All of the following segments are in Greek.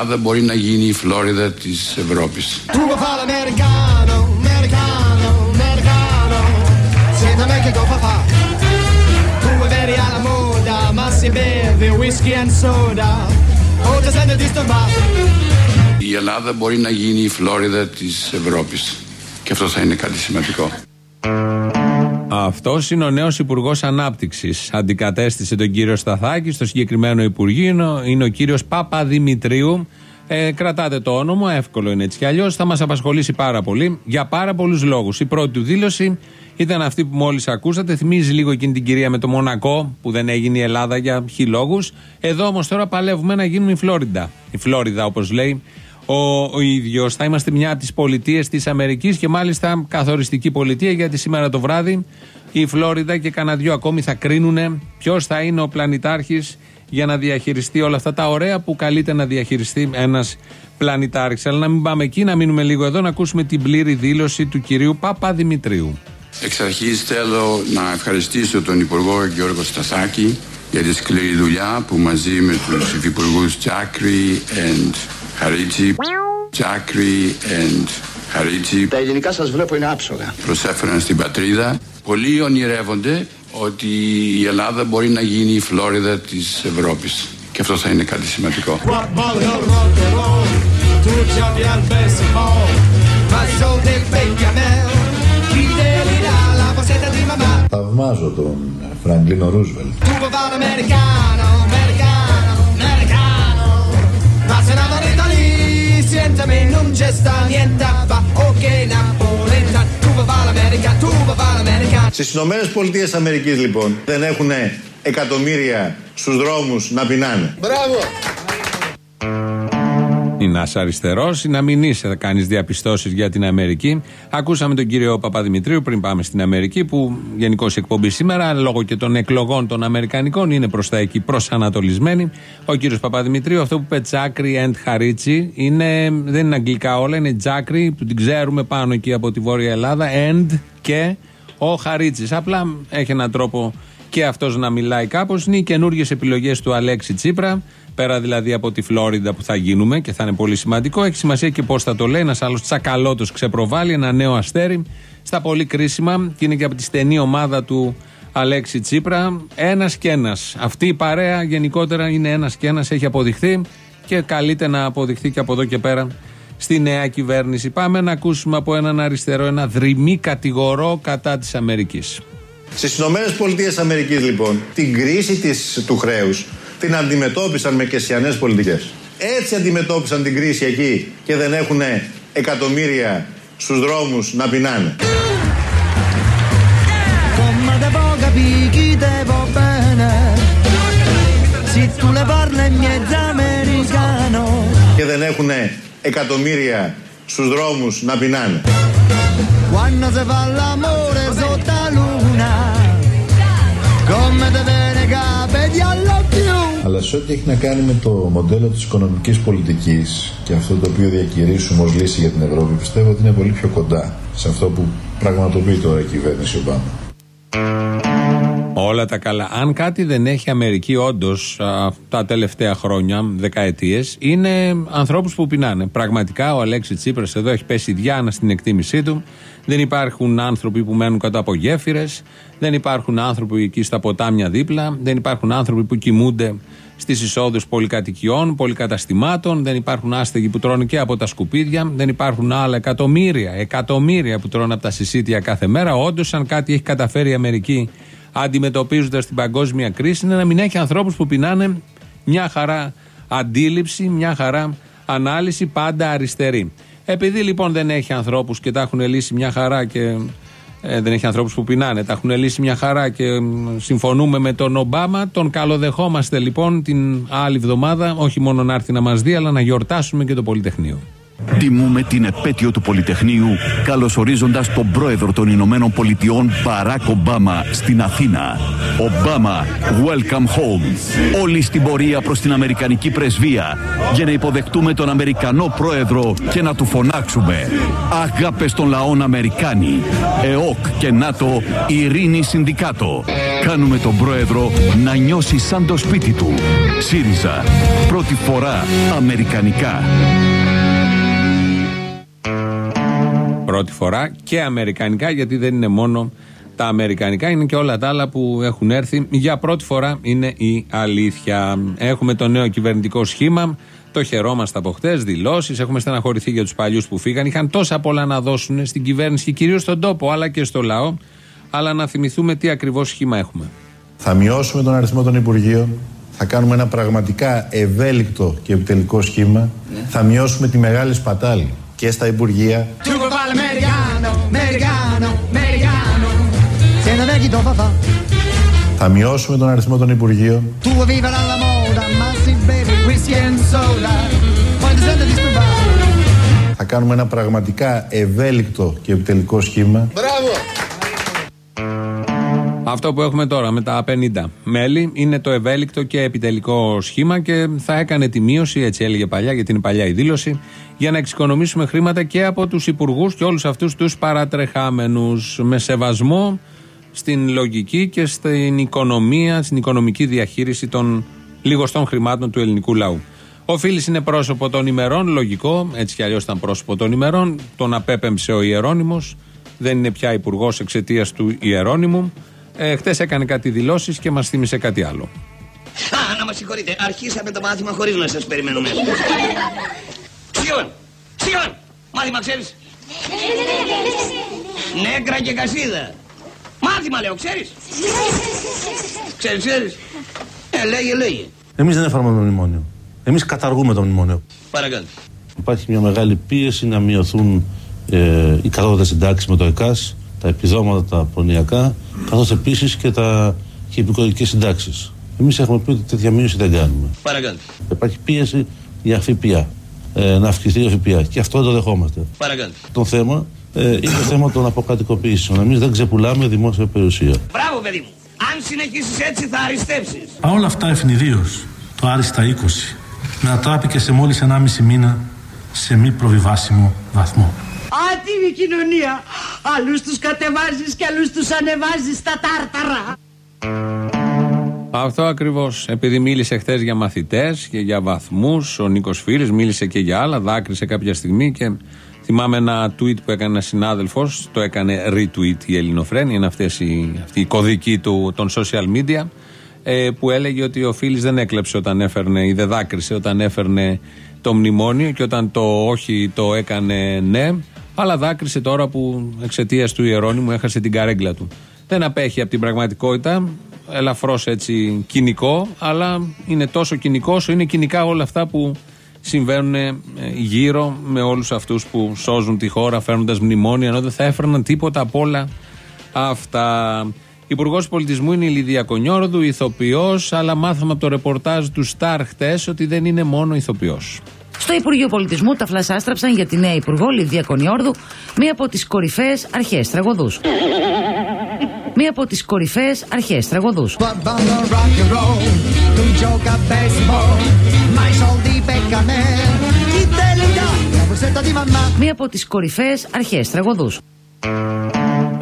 Ελλάδα μπορεί να γίνει η Φλόριδα της Ευρώπης. Η Ελλάδα μπορεί να γίνει η Φλόριδα της Ευρώπης. Και αυτό θα είναι κάτι σημαντικό. Αυτός είναι ο νέος Υπουργός Ανάπτυξης. Αντικατέστησε τον κύριο Σταθάκη στο συγκεκριμένο Υπουργείο. Είναι ο κύριος Παπαδημητρίου. Ε, κρατάτε το όνομα, εύκολο είναι έτσι κι αλλιώς. Θα μας απασχολήσει πάρα πολύ για πάρα πολλούς λόγους. Η πρώτη του δήλωση ήταν αυτή που μόλις ακούσατε. Θυμίζει λίγο εκείνη την κυρία με το Μονακό που δεν έγινε η Ελλάδα για χι λόγους. Εδώ όμως τώρα παλεύουμε να γίνουμε η Φλόριντα. Η Φλόριδα, όπως λέει ο, ο ίδιος. Θα είμαστε μια από τις πολιτείες της Αμερικής και μάλιστα καθοριστική πολιτεία γιατί σήμερα το βράδυ η Φλόριδα και κανένα δυο ακόμη θα κρίνουν ποιος θα είναι ο πλανητάρχης για να διαχειριστεί όλα αυτά τα ωραία που καλείται να διαχειριστεί ένας πλανητάρχης. Αλλά να μην πάμε εκεί, να μείνουμε λίγο εδώ, να ακούσουμε την πλήρη δήλωση του κυρίου Παπαδημητρίου. Εξ αρχής θέλω να ευχαριστήσω τον Υπουργό Γιώργο Σταθάκη για τη σκληρή δουλειά που μαζί με τους Υφυπουργούς Τζάκρη and Χαρίτσι, Τζάκρη and Χαρίτσι. Τα ελληνικά σας βλέπω είναι άψογα. Προσέφεραν στην πατρίδα. Πολλοί ονειρεύονται ότι η Ελλάδα μπορεί να γίνει η Φλόριδα της Ευρώπης. Και αυτό θα είναι κάτι σημαντικό. Θαυμάζω τον Φραγκλίνο Ρούσβελτ. Στις Ηνωμένες Πολιτείες Αμερικής λοιπόν δεν έχουν εκατομμύρια στους δρόμους να πεινάνε. Μπράβο! Είναι αριστερός ή να μην είσαι, θα κάνει διαπιστώσεις για την Αμερική. Ακούσαμε τον κύριο Παπαδημητρίου πριν πάμε στην Αμερική, που γενικώς η εκπομπή σήμερα, λόγω και των εκλογών των Αμερικανικών, είναι προς τα εκεί προσανατολισμένη. Ο κύριος Παπαδημητρίου, αυτό που είπε Τζάκρι and Χαρίτσι, είναι, δεν είναι αγγλικά όλα, είναι Τζάκρι, που την ξέρουμε πάνω εκεί από τη Βόρεια Ελλάδα, and και ο Χαρίτσις. Απλά έχει έναν τρόπο και αυτός να μιλάει κάπως. Είναι οι καινούργιες επιλογές του Αλέξη Τσίπρα. Πέρα δηλαδή από τη Φλόριντα που θα γίνουμε και θα είναι πολύ σημαντικό. Έχει σημασία και πώς θα το λέει. Ένας άλλος τσακαλώτος ξεπροβάλλει, ένα νέο αστέρι στα πολύ κρίσιμα και είναι και από τη στενή ομάδα του Αλέξη Τσίπρα. Ένας και ένας. Αυτή η παρέα γενικότερα είναι ένας και ένας, έχει αποδειχθεί και καλείται να αποδειχθεί και από εδώ και πέρα στη νέα κυβέρνηση. Πάμε να ακούσουμε από έναν αριστερό ένα δρυμή κατηγορό κατά της Αμερικής. Στις ΗΠΑ λοιπόν, την κρίση της, του χρέους την αντιμετώπισαν με κεσιανές πολιτικές. Έτσι αντιμετώπισαν την κρίση εκεί και δεν έχουν εκατομμύρια στους δρόμους να πεινάνε. Και δεν έχουν εκατομμύρια στους δρόμους να πεινάνε. Αλλά σε ό,τι έχει να κάνει με το μοντέλο της οικονομικής πολιτικής και αυτό το οποίο διακηρύσουμε ως λύση για την Ευρώπη πιστεύω ότι είναι πολύ πιο κοντά σε αυτό που πραγματοποιεί τώρα η κυβέρνηση Ομπάμα. Όλα τα καλά. Αν κάτι δεν έχει Αμερική, όντως τα τελευταία χρόνια, δεκαετίες, είναι ανθρώπους που πεινάνε. Πραγματικά ο Αλέξης Τσίπρας εδώ έχει πέσει διάνα στην εκτίμησή του. Δεν υπάρχουν άνθρωποι που μένουν κάτω από γέφυρες. Δεν υπάρχουν άνθρωποι εκεί στα ποτάμια δίπλα. Δεν υπάρχουν άνθρωποι που κοιμούνται στις εισόδους πολυκατοικιών, πολυκαταστημάτων. Δεν υπάρχουν άστεγοι που τρώνε και από τα σκουπίδια. Δεν υπάρχουν άλλα εκατομμύρια, εκατομμύρια που τρώνε από τα συσίτια κάθε μέρα. Όντως, αν κάτι έχει καταφέρει η Αμερική αντιμετωπίζοντα την παγκόσμια κρίση είναι να μην έχει ανθρώπους που πεινάνε μια χαρά αντίληψη, μια χαρά ανάλυση, πάντα αριστερή. Επειδή λοιπόν δεν έχει ανθρώπους και τα έχουν λύσει μια χαρά και ε, δεν έχει ανθρώπους που πεινάνε, τα έχουν λύσει μια χαρά και συμφωνούμε με τον Ομπάμα, τον καλοδεχόμαστε λοιπόν την άλλη εβδομάδα, όχι μόνο να έρθει να μας δει, αλλά να γιορτάσουμε και το Πολυτεχνείο. Τιμούμε την επέτειο του Πολυτεχνείου καλωσορίζοντας τον πρόεδρο των Ηνωμένων Πολιτειών Μπαράκ Ομπάμα στην Αθήνα. Ομπάμα, welcome home. Όλοι στην πορεία προς την Αμερικανική πρεσβεία για να υποδεχτούμε τον Αμερικανό πρόεδρο και να του φωνάξουμε «Αγάπες των λαών Αμερικάνοι, ΕΟΚ και ΝΑΤΟ, ειρήνη συνδικάτο». Κάνουμε τον πρόεδρο να νιώσει σαν το σπίτι του. ΣΥΡΙΖΑ. Πρώτη φορά Αμερικανικά. Πρώτη φορά και Αμερικανικά γιατί δεν είναι μόνο τα Αμερικανικά είναι και όλα τα άλλα που έχουν έρθει. Για πρώτη φορά είναι η αλήθεια. Έχουμε το νέο κυβερνητικό σχήμα. Το χαιρόμαστε από χτες, δηλώσεις. Έχουμε στεναχωρηθεί για τους παλιούς που φύγαν. Είχαν τόσα πολλά να δώσουν στην κυβέρνηση και κυρίως στον τόπο, αλλά και στο λαό. Αλλά να θυμηθούμε τι ακριβώς σχήμα έχουμε. Θα μειώσουμε τον αριθμό των Υπουργείων. Θα κάνουμε ένα πραγματικά ευέλικτο και επιτελικό σχήμα. Θα μειώσουμε τη μεγάλη σπατάλη και στα Υπουργεία. Θα μειώσουμε τον αριθμό των Υπουργείων. Θα κάνουμε ένα πραγματικά ευέλικτο και επιτελικό σχήμα. Αυτό που έχουμε τώρα με τα 50 μέλη είναι το ευέλικτο και επιτελικό σχήμα και θα έκανε τη μείωση, έτσι έλεγε παλιά, γιατί είναι παλιά η δήλωση, για να εξοικονομήσουμε χρήματα και από τους υπουργούς και όλους αυτούς τους παρατρεχάμενους. Με σεβασμό στην λογική και στην οικονομία, στην οικονομική διαχείριση των λιγοστών χρημάτων του ελληνικού λαού. Ο Φίλης είναι πρόσωπο των ημερών, λογικό, έτσι κι αλλιώς ήταν πρόσωπο των ημερών. Τον απέπεμψε ο Ιερώνυμος, δεν είναι πια υπουργός εξαιτίας του Ιερώνυμου. Ε, Χτες έκανε κάτι δηλώσεις και μας θύμισε κάτι άλλο. Α, να μας συγχωρείτε, αρχίσαμε το μάθημα χωρίς να σας περιμένουμε. Σιόν, σιόν, μάθημα ξέρεις; Νέκρα και κασίδα. Μάθημα λέω, ξέρεις; Ξέρεις, ξέρεις; Ε, λέγε, λέγε. Εμείς δεν εφαρμόζουμε το μνημόνιο. Εμείς καταργούμε το μνημόνιο. Παρακάτω. Υπάρχει μια μεγάλη πίεση να μειωθούν ε, οι κατώτατε συντάξει με το ΕΚΑΣ, τα επιδόματα τα προνοιακά, καθώς επίσης και, τα, και οι επικοδοτικέ συντάξεις. Εμείς έχουμε πει ότι τέτοια μείωση δεν κάνουμε. Παρακάτω. Υπάρχει πίεση για ΦΠΑ. Ε, να αυξηθεί ο ΦΠΑ. Και αυτό δεν το δεχόμαστε. Παρακάτω. Το θέμα ε, είναι το θέμα των αποκατοικοποιήσεων. Εμείς δεν ξεπουλάμε δημόσια περιουσία. Μπράβο, παιδί μου. Αν συνεχίσεις έτσι θα αριστεύσει. Όλα αυτά ευνηδίως το άριστα 20 μετατράπηκε σε μόλις 1,5 μήνα σε μη προβιβάσιμο βαθμό. Άτιμη κοινωνία. Άλλους τους κατεβάζεις και άλλους τους ανεβάζεις στα τάρταρα. Αυτό ακριβώς. Επειδή μίλησε χθες για μαθητές και για βαθμούς, ο Νίκος Φίλης μίλησε και για άλλα, δάκρυσε κάποια στιγμή και θυμάμαι ένα tweet που έκανε ένας συνάδελφος, το έκανε retweet η Ελληνοφρένη, είναι αυτές οι, αυτή η κωδική του, των social media, ε, που έλεγε ότι ο Φίλης δεν έκλεψε όταν έφερνε ή δεν δάκρυσε όταν έφερνε το μνημόνιο και όταν το όχι το έκανε ναι, αλλά δάκρυσε τώρα που εξαιτίας του Ιερώνυμου έχασε την καρέγκλα του. Δεν απέχει από την πραγματικότητα, ελαφρώς έτσι κοινικό, αλλά είναι τόσο κοινικό όσο είναι κοινικά όλα αυτά που συμβαίνουν ε, γύρω με όλους αυτούς που σώζουν τη χώρα φέρνοντας μνημόνια, ενώ δεν θα έφερναν τίποτα από όλα αυτά. Υπουργός Πολιτισμού είναι η Λιδία Κονιόρδου, ηθοποιός, αλλά μάθαμε από το ρεπορτάζ του Σταρ χτες ότι δεν είναι μόνο ηθοποιός. Στο Υπουργείο Πολιτισμού τα φλασ άστραψαν για τη νέα Υπουργό Λιδία Κονιόρδου, μία από τις κορυφαίες αρχέ τραγωδούς. Μία από τις κορυφαίες αρχέ τραγωδούς. Μία από τις κορυφαίες αρχέ τραγωδούς.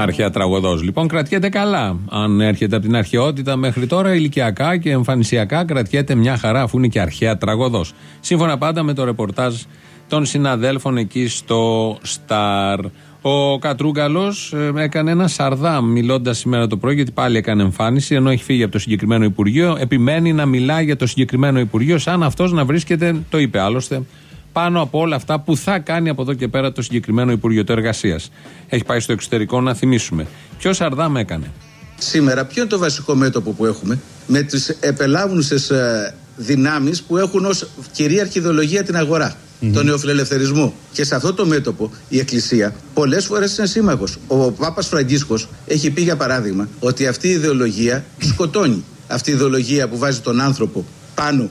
Αρχαία τραγωδός. Λοιπόν, κρατιέται καλά. Αν έρχεται από την αρχαιότητα μέχρι τώρα, ηλικιακά και εμφανισιακά, κρατιέται μια χαρά, αφού είναι και αρχαία τραγωδός. Σύμφωνα πάντα με το ρεπορτάζ των συναδέλφων εκεί στο Σταρ. Ο Κατρούγκαλος ε, έκανε ένα σαρδάμ μιλώντας σήμερα το πρωί, γιατί πάλι έκανε εμφάνιση, ενώ έχει φύγει από το συγκεκριμένο Υπουργείο. Επιμένει να μιλάει για το συγκεκριμένο Υπουργείο, σαν αυτός να βρίσκεται, το είπε άλλωστε, πάνω από όλα αυτά που θα κάνει από εδώ και πέρα το συγκεκριμένο Υπουργείο Εργασίας. Έχει πάει στο εξωτερικό να θυμίσουμε. Ποιος Σαρδάμ έκανε; Σήμερα, ποιο είναι το βασικό μέτωπο που έχουμε; Με τις επελάβουνε δυνάμεις που έχουν ως κυρίαρχη ιδεολογία την αγορά. Τον νεοφιλελευθερισμό. Και σε αυτό το μέτωπο η Εκκλησία πολλές φορές είναι σύμμαχος. Ο Πάπας Φραγκίσκος έχει πει, για παράδειγμα, ότι αυτή η ιδεολογία σκοτώνει. Αυτή η ιδεολογία που βάζει τον άνθρωπο πάνω,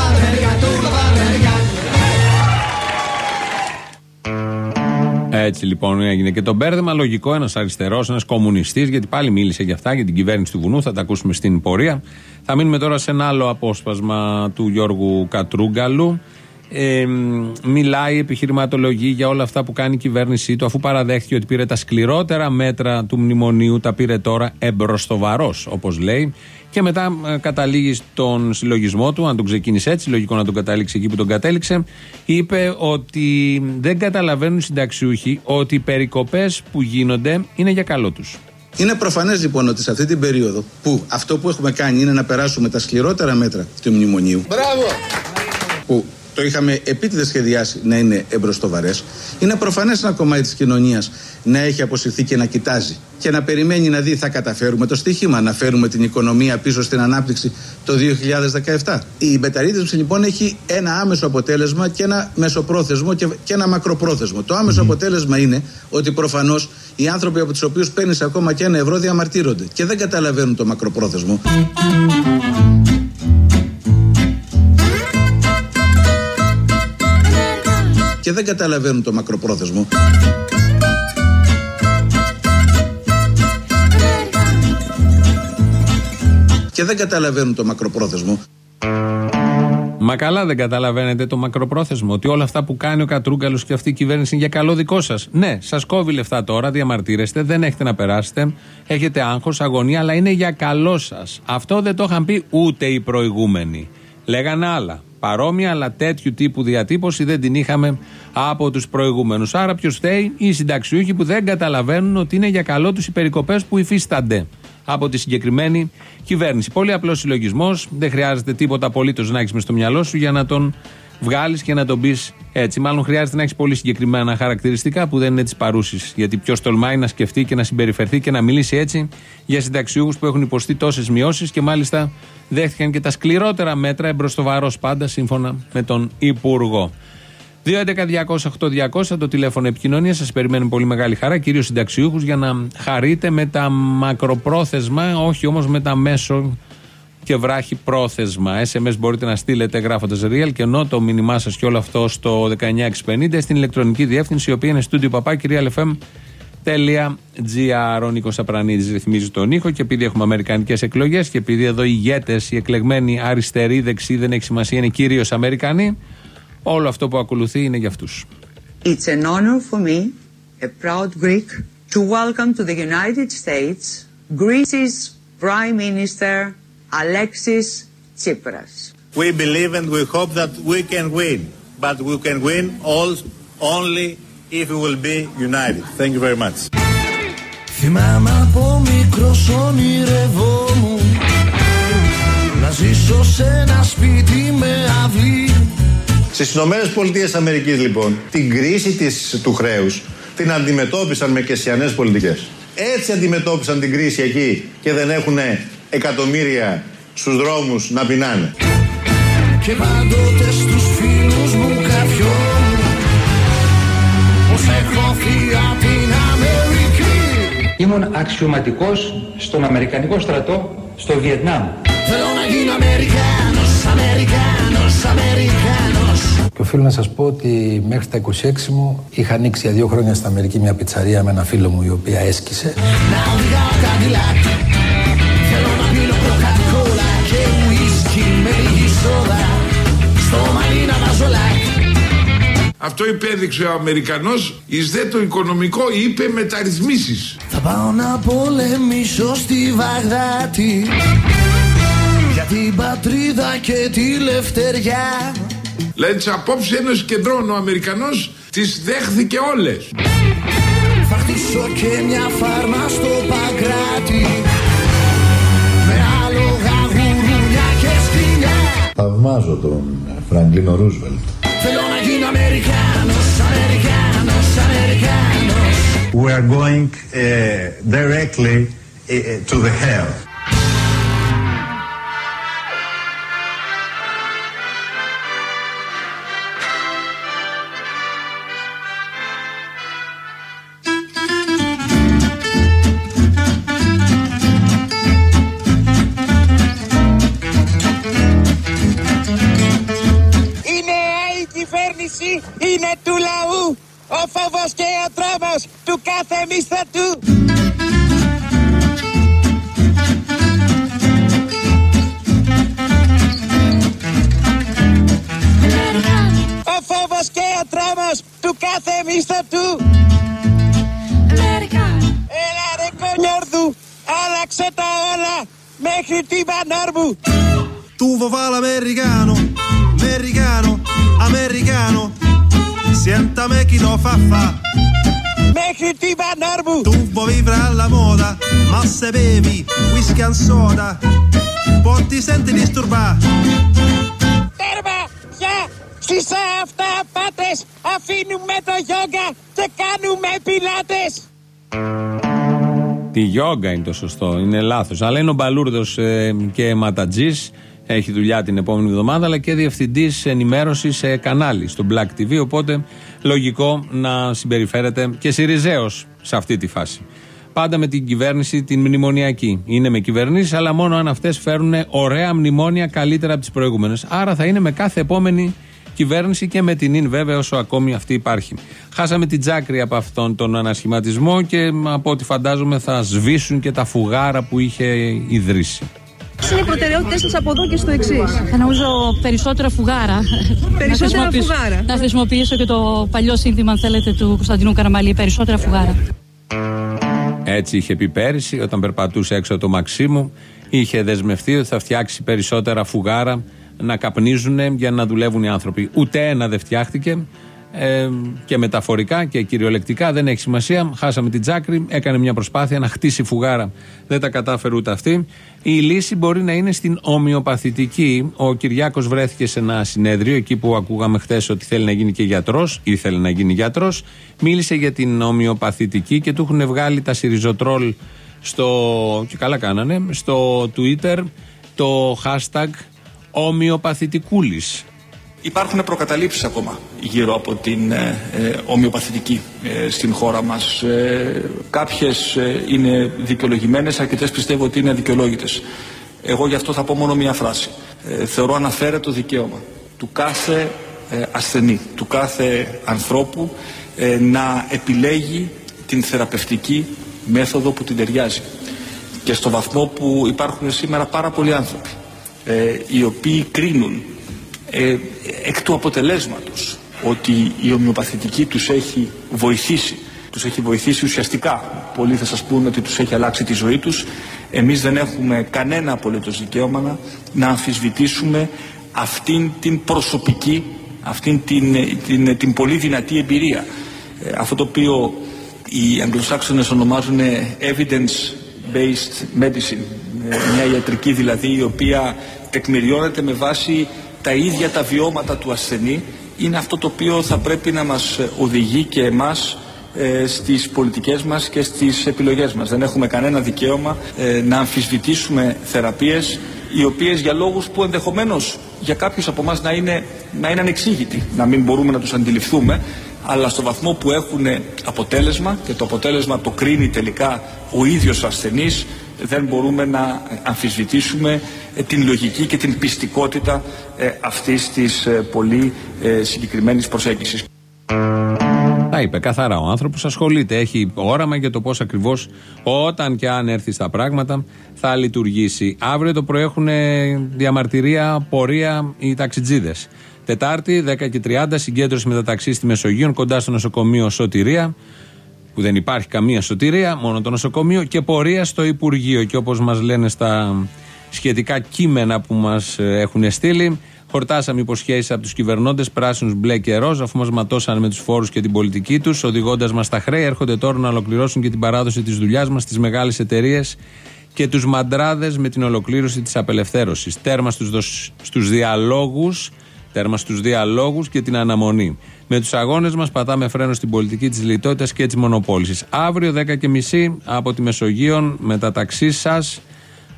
Έτσι λοιπόν έγινε και το μπέρδεμα. Λογικό, ένας αριστερός, ένας κομμουνιστής, γιατί πάλι μίλησε για αυτά, για την κυβέρνηση του βουνού. Θα τα ακούσουμε στην πορεία. Θα μείνουμε τώρα σε ένα άλλο απόσπασμα του Γιώργου Κατρούγκαλου. Ε, μιλάει, επιχειρηματολογεί για όλα αυτά που κάνει η κυβέρνησή του, αφού παραδέχτηκε ότι πήρε τα σκληρότερα μέτρα του μνημονίου, τα πήρε τώρα εμπροστοβαρός, όπως λέει. Και μετά ε, καταλήγει στον συλλογισμό του, αν τον ξεκίνησε έτσι, λογικό να τον κατάληξει εκεί που τον κατέληξε. Είπε ότι δεν καταλαβαίνουν οι συνταξιούχοι ότι οι περικοπές που γίνονται είναι για καλό τους. Είναι προφανές λοιπόν ότι σε αυτή την περίοδο που αυτό που έχουμε κάνει είναι να περάσουμε τα σκληρότερα μέτρα του μνημονίου. Μπράβο! Που το είχαμε επίτηδες σχεδιάσει να είναι εμπροστοβαρές. Είναι προφανές ένα κομμάτι της κοινωνίας να έχει αποσυρθεί και να κοιτάζει και να περιμένει να δει θα καταφέρουμε το στοίχημα, να φέρουμε την οικονομία πίσω στην ανάπτυξη το 2017. Η μεταρρύθμιση λοιπόν έχει ένα άμεσο αποτέλεσμα και ένα μεσοπρόθεσμο και, και ένα μακροπρόθεσμο. Το άμεσο αποτέλεσμα είναι ότι προφανώς οι άνθρωποι από τους οποίους παίρνεις ακόμα και ένα ευρώ διαμαρτύρονται και δεν καταλαβαίνουν το μακροπρόθεσμο. Και δεν καταλαβαίνουν το μακροπρόθεσμο. Και δεν καταλαβαίνουν το μακροπρόθεσμο. Μα καλά δεν καταλαβαίνετε το μακροπρόθεσμο. Ότι όλα αυτά που κάνει ο Κατρούγκαλος και αυτή η κυβέρνηση είναι για καλό δικό σας. Ναι, σας κόβει λεφτά τώρα, διαμαρτύρεστε, δεν έχετε να περάσετε. Έχετε άγχος, αγωνία, αλλά είναι για καλό σας. Αυτό δεν το είχαν πει ούτε οι προηγούμενοι. Λέγανε άλλα. Παρόμοια, αλλά τέτοιου τύπου διατύπωση δεν την είχαμε από τους προηγούμενους. Άρα, ποιος φταίει, οι συνταξιούχοι που δεν καταλαβαίνουν ότι είναι για καλό τους οι περικοπές που υφίστανται από τη συγκεκριμένη κυβέρνηση. Πολύ απλός συλλογισμός. Δεν χρειάζεται τίποτα απολύτως να έχεις μες στο μυαλό σου για να τον βγάλεις και να τον πεις έτσι. Μάλλον χρειάζεται να έχεις πολύ συγκεκριμένα χαρακτηριστικά που δεν είναι της παρούσης. Γιατί ποιος τολμάει να σκεφτεί και να συμπεριφερθεί και να μιλήσει έτσι για συνταξιούχους που έχουν υποστεί τόσες μειώσεις και μάλιστα δέχτηκαν και τα σκληρότερα μέτρα εμπροστοβαρό πάντα σύμφωνα με τον Υπουργό. 2.11.208.200 το τηλέφωνο επικοινωνίας. Σας περιμένουν πολύ μεγάλη χαρά, κυρίως συνταξιούχους, για να χαρείτε με τα μακροπρόθεσμα, όχι όμως με τα μέσο και βράχη πρόθεσμα. SMS μπορείτε να στείλετε γράφοντας real και ενώ το μήνυμά σας και όλο αυτό στο 19650 στην ηλεκτρονική διεύθυνση, η οποία είναι studio παπάκι realfm.gr. Ο Νίκος Απρανίδης ρυθμίζει τον ήχο και επειδή έχουμε Αμερικανικές εκλογές και επειδή εδώ οι ηγέτες, οι εκλεγμένοι αριστεροί, δεξιοί, δεν έχει σημασία, είναι κυρίως Αμερικανοί, όλο αυτό που ακολουθεί είναι για αυτούς. It's an honor for me, a proud Greek, to welcome to the United States Greece's Prime Minister Alexis Tsipras. We believe and we hope that we can win, but we can win all only if we will be united. Thank you very much. Θυμάμαι από μικρός όνειρευόμουν Να ζήσω σε ένα σπίτι με αυλή Στις Ηνωμένες Πολιτείες Αμερικής λοιπόν την κρίση της, του χρέους την αντιμετώπισαν με κεσιανές πολιτικές. Έτσι αντιμετώπισαν την κρίση εκεί και δεν έχουν εκατομμύρια στους δρόμους να πεινάνε. Και πάντοτε στους φίλους μου κάποιον Πως έχω φύγει απ' την Αμερική Ήμουν αξιωματικός στον Αμερικανικό στρατό στο Βιετνάμ. Θέλω να γίνω Αμερικάνος, Αμερικάνος, Αμερικάνος Και οφείλω να σας πω ότι μέχρι τα 26 μου είχα ανοίξει για δύο χρόνια στην Αμερική μια πιτσαρία με ένα φίλο μου η οποία έσκησε. Να οδηγάω Αυτό υπέδειξε ο Αμερικανός εις δε το οικονομικό είπε μεταρρυθμίσεις. Θα πάω να πολεμήσω στη Βαγδάτη Για την πατρίδα και τη λευτεριά Δηλαδή τις απόψεις ένωσης κεντρών ο Αμερικανός τις δέχθηκε όλες. Θα χτίσω και μια φάρμα στο Παγκράτη Με άλογα γουρούνια και σκυλιά Θαυμάζω τον Φραγκλίνο Ρούσβελτ. Θέλω να γίνω Αμερικάνος, Αμερικάνος, Αμερικάνος We are going uh, directly uh, to the hell. Κάθε μισθωτού. Ο φόβος και ο τρόμος του κάθε μισθωτού. Έλα ρε κονιόρδου, άλλαξε τα όλα μέχρι την Πανόρμου. Tu vuoi fare l'americano, americano, americano. Sientami chi lo fa fa. Μέχρι την Πανόρμου. Tu vuoi vivere alla moda, ma se bevi whisky and soda, poi ti senti disturbato. Τέρμα, γεια, στις αυταπάτες αφήνουμε το γιόγκα και κάνουμε πιλάτες. Τη γιόγκα είναι το σωστό, είναι λάθος. Αλλά είναι ο Μπαλούρδος και ματατζής. Έχει δουλειά την επόμενη εβδομάδα, αλλά και διευθυντής ενημέρωσης σε κανάλι, στο Black TV. Οπότε λογικό να συμπεριφέρεται και Σιριζέος σε αυτή τη φάση. Πάντα με την κυβέρνηση την μνημονιακή. Είναι με κυβερνήσεις, αλλά μόνο αν αυτές φέρουν ωραία μνημόνια καλύτερα από τις προηγούμενες. Άρα θα είναι με κάθε επόμενη κυβέρνηση και με την ίν βέβαια όσο ακόμη αυτή υπάρχει. Χάσαμε την τσάκρη από αυτόν τον ανασχηματισμό και από ό,τι φαντάζομαι θα σβήσουν και τα φουγάρα που είχε ιδρύσει. Είναι οι προτεραιότητες σα από εδώ και στο εξής; Νομίζω περισσότερα φουγάρα. Περισσότερα Να χρησιμοποιήσω- φουγάρα. Να χρησιμοποιήσω και το παλιό σύνθημα, αν θέλετε, του Κωνσταντινού Καραμαλή. Περισσότερα φουγάρα. Έτσι είχε πει πέρυσι, όταν περπατούσε έξω από το Μαξίμου, είχε δεσμευτεί ότι θα φτιάξει περισσότερα φουγάρα να καπνίζουν για να δουλεύουν οι άνθρωποι. Ούτε ένα δεν φτιάχτηκε. Ε, και μεταφορικά και κυριολεκτικά δεν έχει σημασία. Χάσαμε την τσάκρη, έκανε μια προσπάθεια να χτίσει φουγάρα. Δεν τα κατάφερε ούτε αυτή. Η λύση μπορεί να είναι στην ομοιοπαθητική. Ο Κυριάκος βρέθηκε σε ένα συνέδριο, εκεί που ακούγαμε χθες ότι θέλει να γίνει και γιατρός, ή θέλει να γίνει γιατρός. Μίλησε για την ομοιοπαθητική και του έχουν βγάλει τα σιριζοτρόλ στο. και καλά κάνανε, στο Twitter το hashtag ομοιοπαθητικούλης. Υπάρχουν προκαταλήψεις ακόμα γύρω από την ε, ε, ομοιοπαθητική ε, στην χώρα μας. Ε, κάποιες ε, είναι δικαιολογημένες, αρκετές πιστεύω ότι είναι αδικαιολόγητες. Εγώ γι' αυτό θα πω μόνο μία φράση. Ε, θεωρώ αναφέρετο δικαίωμα του κάθε ε, ασθενή, του κάθε ανθρώπου ε, να επιλέγει την θεραπευτική μέθοδο που την ταιριάζει. Και στο βαθμό που υπάρχουν σήμερα πάρα πολλοί άνθρωποι ε, οι οποίοι κρίνουν ε, εκ του αποτελέσματος ότι η ομοιοπαθητική τους έχει βοηθήσει. Τους έχει βοηθήσει ουσιαστικά. Πολλοί θα σας πούν ότι τους έχει αλλάξει τη ζωή τους. Εμείς δεν έχουμε κανένα απολύτως δικαίωμα να, να αμφισβητήσουμε αυτήν την προσωπική αυτήν την, την, την πολύ δυνατή εμπειρία. Ε, αυτό το οποίο οι Αγγλοσάξονες ονομάζουν evidence-based medicine. Ε, μια ιατρική δηλαδή η οποία τεκμηριώνεται με βάση τα ίδια τα βιώματα του ασθενή είναι αυτό το οποίο θα πρέπει να μας οδηγεί και εμάς ε, στις πολιτικές μας και στις επιλογές μας. Δεν έχουμε κανένα δικαίωμα ε, να αμφισβητήσουμε θεραπείες οι οποίες για λόγους που ενδεχομένως για κάποιους από εμάς να είναι, να είναι ανεξήγητοι, να μην μπορούμε να τους αντιληφθούμε αλλά στο βαθμό που έχουν αποτέλεσμα και το αποτέλεσμα το κρίνει τελικά ο ίδιος ο ασθενής δεν μπορούμε να αμφισβητήσουμε ε, την λογική και την πιστικότητα ε, αυτής της ε, πολύ ε, συγκεκριμένης προσέγγισης. Τα είπε καθαρά ο άνθρωπος, ασχολείται, έχει όραμα για το πώς ακριβώς όταν και αν έρθει στα πράγματα θα λειτουργήσει. Αύριο το πρωί έχουν διαμαρτυρία, πορεία οι ταξιτζίδες. Τετάρτη, 10 και 30, συγκέντρωση μεταταξύ στη Μεσογείο κοντά στο νοσοκομείο Σωτηρία, που δεν υπάρχει καμία σωτηρία, μόνο το νοσοκομείο, και πορεία στο Υπουργείο. Και όπως μας λένε στα σχετικά κείμενα που μας έχουν στείλει, Χορτάσαμε υποσχέσεις από τους κυβερνώντες πράσινους, μπλε και ροζ, αφού μας ματώσαν με τους φόρους και την πολιτική τους, οδηγώντας μας στα χρέη. Έρχονται τώρα να ολοκληρώσουν και την παράδοση της δουλειάς μας στις μεγάλες εταιρείες και τους μαντράδες με την ολοκλήρωση της απελευθέρωσης. Τέρμα στους διαλόγους τέρμα στους διαλόγους και την αναμονή. Με τους αγώνες μας πατάμε φρένο στην πολιτική της λιτότητας και της μονοπόλησης. Αύριο 10.30 από τη Μεσογείο με τα ταξί σας